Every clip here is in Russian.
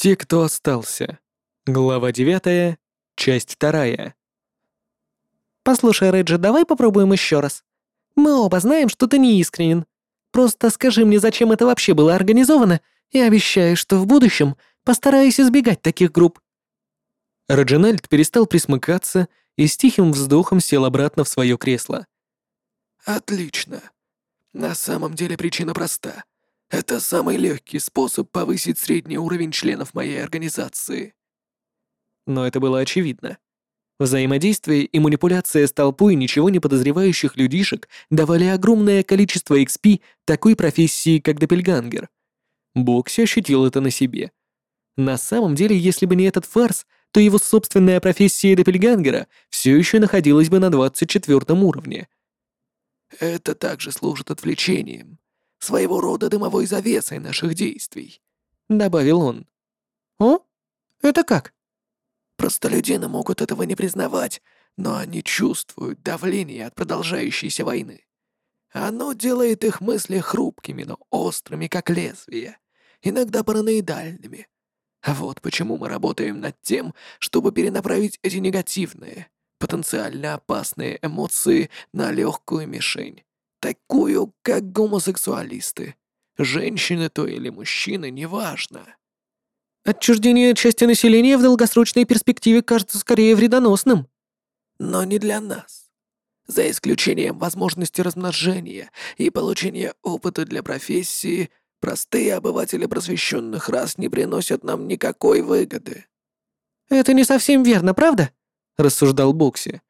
Те, кто остался. Глава 9, часть 2. Послушай, Реджи, давай попробуем еще раз. Мы оба знаем, что ты не искренен. Просто скажи мне, зачем это вообще было организовано, и обещаю, что в будущем постараюсь избегать таких групп. Реджинальд перестал присмыкаться и с тихим вздохом сел обратно в свое кресло. Отлично. На самом деле причина проста. Это самый легкий способ повысить средний уровень членов моей организации. Но это было очевидно. Взаимодействие и манипуляция с толпой ничего не подозревающих людишек давали огромное количество XP такой профессии, как Доппельгангер. Бокси ощутил это на себе. На самом деле, если бы не этот фарс, то его собственная профессия Доппельгангера все еще находилась бы на 24 уровне. Это также служит отвлечением, своего рода дымовой завесой наших действий», — добавил он. «О? Это как?» «Простолюдины могут этого не признавать, но они чувствуют давление от продолжающейся войны. Оно делает их мысли хрупкими, но острыми, как лезвие, иногда параноидальными. Вот почему мы работаем над тем, чтобы перенаправить эти негативные, потенциально опасные эмоции на легкую мишень такую, как гомосексуалисты. Женщины то или мужчины, неважно. Отчуждение части населения в долгосрочной перспективе кажется скорее вредоносным. Но не для нас. За исключением возможности размножения и получения опыта для профессии, простые обыватели просвещенных рас не приносят нам никакой выгоды. «Это не совсем верно, правда?» — рассуждал Бокси.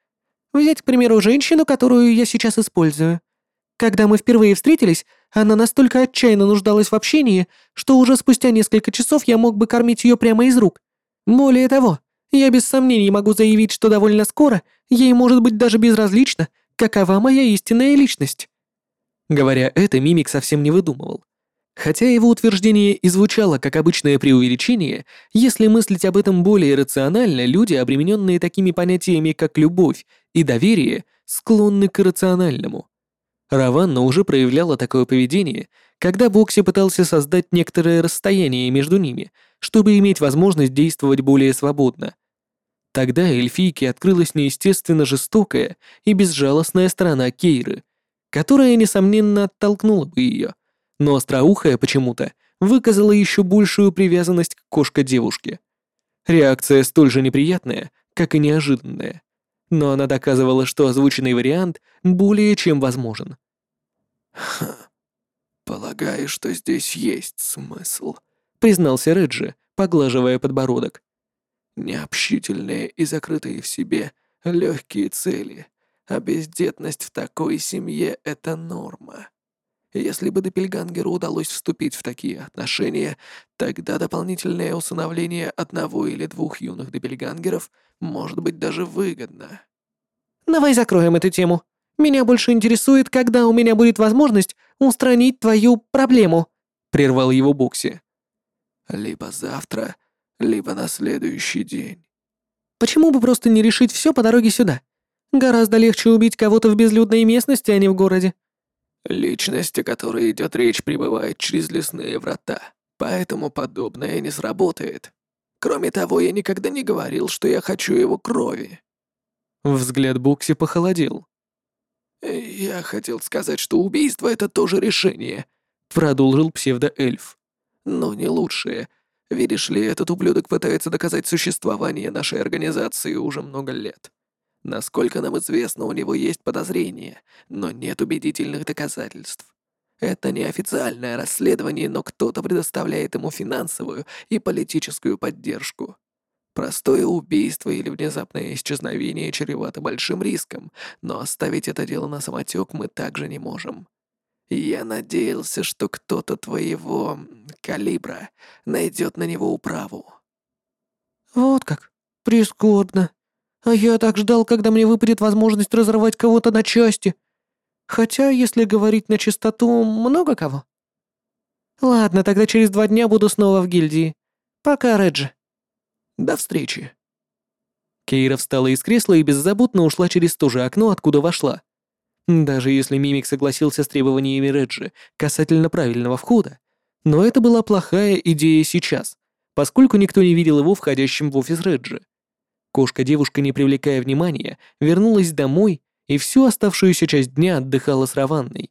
«Взять, к примеру, женщину, которую я сейчас использую. Когда мы впервые встретились, она настолько отчаянно нуждалась в общении, что уже спустя несколько часов я мог бы кормить ее прямо из рук. Более того, я без сомнений могу заявить, что довольно скоро ей может быть даже безразлично, какова моя истинная личность. Говоря это, Мимик совсем не выдумывал. Хотя его утверждение и звучало как обычное преувеличение, если мыслить об этом более рационально, люди, обремененные такими понятиями, как любовь и доверие, склонны к иррациональному. Раванна уже проявляла такое поведение, когда Бокси пытался создать некоторое расстояние между ними, чтобы иметь возможность действовать более свободно. Тогда эльфийке открылась неестественно жестокая и безжалостная сторона Кейры, которая, несомненно, оттолкнула бы ее, но остроухая почему-то выказала еще большую привязанность к кошка-девушке. Реакция столь же неприятная, как и неожиданная но она доказывала, что озвученный вариант более чем возможен. «Ха, полагаю, что здесь есть смысл», — признался Реджи, поглаживая подбородок. «Необщительные и закрытые в себе легкие цели, а бездетность в такой семье — это норма. Если бы Доппельгангеру удалось вступить в такие отношения, тогда дополнительное усыновление одного или двух юных Доппельгангеров может быть даже выгодно. «Давай закроем эту тему. Меня больше интересует, когда у меня будет возможность устранить твою проблему», — прервал его Бокси. «Либо завтра, либо на следующий день». «Почему бы просто не решить все по дороге сюда? Гораздо легче убить кого-то в безлюдной местности, а не в городе». Личность, о которой идет речь, прибывает через лесные врата, поэтому подобное не сработает. Кроме того, я никогда не говорил, что я хочу его крови. Взгляд Бокси похолодел. «Я хотел сказать, что убийство — это тоже решение», — продолжил псевдоэльф. «Но не лучшее. Видишь ли, этот ублюдок пытается доказать существование нашей организации уже много лет. Насколько нам известно, у него есть подозрения, но нет убедительных доказательств. Это неофициальное расследование, но кто-то предоставляет ему финансовую и политическую поддержку. Простое убийство или внезапное исчезновение чревато большим риском, но оставить это дело на самотек мы также не можем. Я надеялся, что кто-то твоего калибра найдет на него управу. Вот как. Прискорбно. А я так ждал, когда мне выпадет возможность разорвать кого-то на части. Хотя, если говорить на чистоту, много кого. Ладно, тогда через два дня буду снова в гильдии. Пока, Реджи. До встречи. Кейра встала из кресла и беззаботно ушла через то же окно, откуда вошла. Даже если Мимик согласился с требованиями Реджи касательно правильного входа, но это была плохая идея сейчас, поскольку никто не видел его входящим в офис Реджи. Кошка-девушка, не привлекая внимания, вернулась домой и всю оставшуюся часть дня отдыхала с Раванной.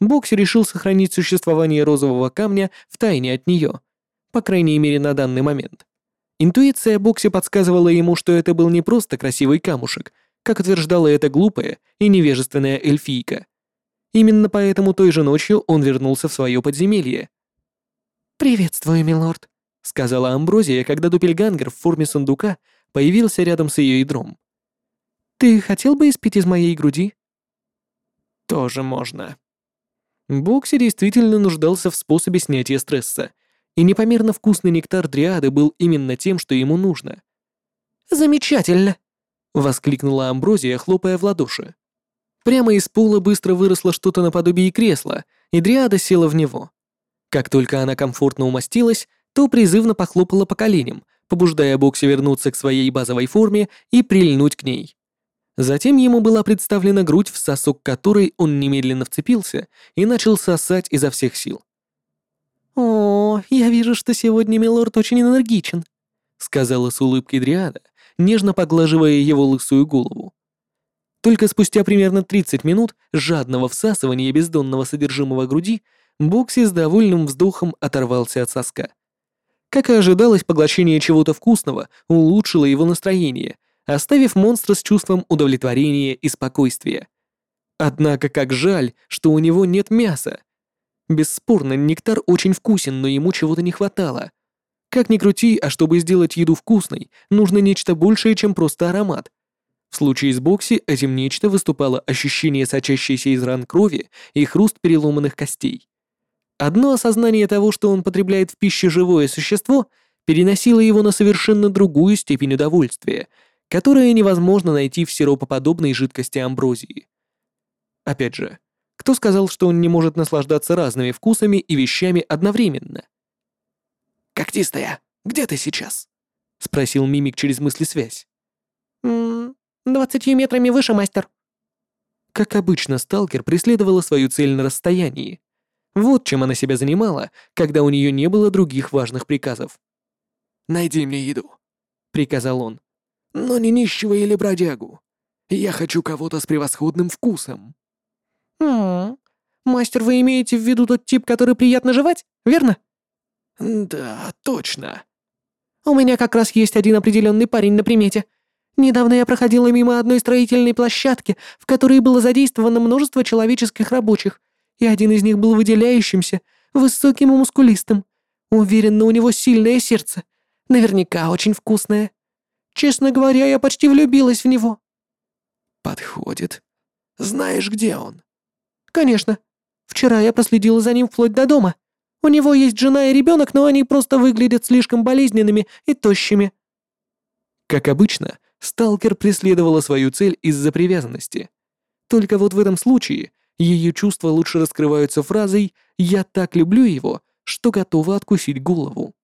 Бокси решил сохранить существование розового камня в тайне от нее, по крайней мере на данный момент. Интуиция Бокси подсказывала ему, что это был не просто красивый камушек, как утверждала эта глупая и невежественная эльфийка. Именно поэтому той же ночью он вернулся в свое подземелье. «Приветствую, милорд», — сказала Амброзия, когда Дупельгангер в форме сундука появился рядом с ее ядром. «Ты хотел бы испить из моей груди?» «Тоже можно». Бокси действительно нуждался в способе снятия стресса, и непомерно вкусный нектар дриады был именно тем, что ему нужно. «Замечательно!» — воскликнула Амброзия, хлопая в ладоши. Прямо из пола быстро выросло что-то наподобие кресла, и дриада села в него. Как только она комфортно умостилась, то призывно похлопала по коленям, побуждая Бокси вернуться к своей базовой форме и прильнуть к ней. Затем ему была представлена грудь, в сосок которой он немедленно вцепился и начал сосать изо всех сил. «О, я вижу, что сегодня милорд очень энергичен», сказала с улыбкой Дриада, нежно поглаживая его лысую голову. Только спустя примерно 30 минут жадного всасывания бездонного содержимого груди Бокси с довольным вздохом оторвался от соска. Как и ожидалось, поглощение чего-то вкусного улучшило его настроение, оставив монстра с чувством удовлетворения и спокойствия. Однако как жаль, что у него нет мяса. Бесспорно, нектар очень вкусен, но ему чего-то не хватало. Как ни крути, а чтобы сделать еду вкусной, нужно нечто большее, чем просто аромат. В случае с Бокси этим нечто выступало ощущение сочащейся из ран крови и хруст переломанных костей. Одно осознание того, что он потребляет в пищу живое существо, переносило его на совершенно другую степень удовольствия, которое невозможно найти в сиропоподобной жидкости амброзии. Опять же, кто сказал, что он не может наслаждаться разными вкусами и вещами одновременно? «Когтистая, где ты сейчас?» — спросил мимик через мыслесвязь. «Ммм, двадцатью метрами выше, мастер». Как обычно, сталкер преследовала свою цель на расстоянии. Вот чем она себя занимала, когда у нее не было других важных приказов. «Найди мне еду», — приказал он. «Но не нищего или бродягу. Я хочу кого-то с превосходным вкусом». «Ммм, мастер, вы имеете в виду тот тип, который приятно жевать, верно?» «Да, точно». «У меня как раз есть один определенный парень на примете. Недавно я проходила мимо одной строительной площадки, в которой было задействовано множество человеческих рабочих, и один из них был выделяющимся, высоким и мускулистым. Уверена, у него сильное сердце. Наверняка очень вкусное. Честно говоря, я почти влюбилась в него». «Подходит. Знаешь, где он?» «Конечно. Вчера я проследила за ним вплоть до дома. У него есть жена и ребенок, но они просто выглядят слишком болезненными и тощими». Как обычно, сталкер преследовала свою цель из-за привязанности. Только вот в этом случае ее чувства лучше раскрываются фразой «я так люблю его, что готова откусить голову».